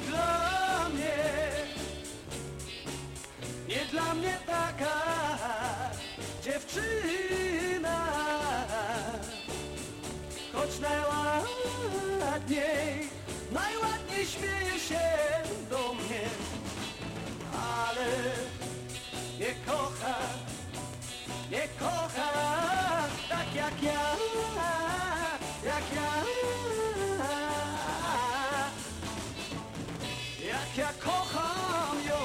dla mnie, nie dla mnie taka dziewczyna, choć najładniej, najładniej śmieje się do mnie, ale nie kocha, nie kocha tak jak ja, jak ja. Ja kocham ją.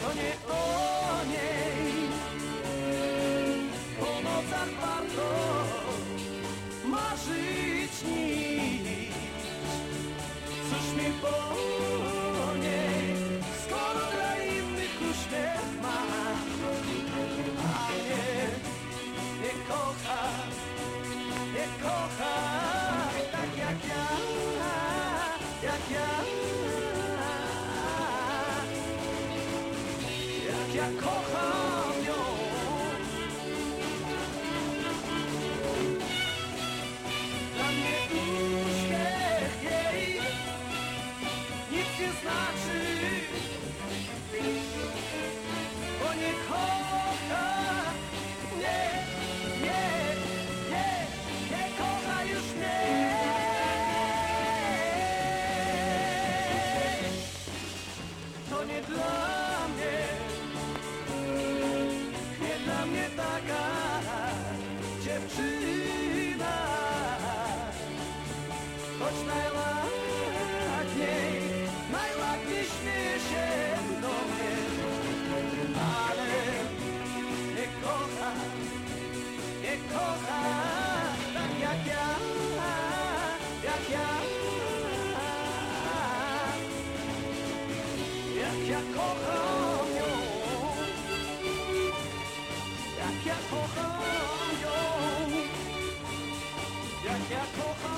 To nie o niej. Po nocach warto Marzyć nic. Cóż mi po Jak ja kocham ją. Dla mnie uśmiech jej Nic nie znaczy choć najładniej, najładniej śmieje się do mnie, ale nie kocha, nie kocha tak jak ja, jak ja, jak ja kocham ją, jak ja kocham ją, jak ja kocham.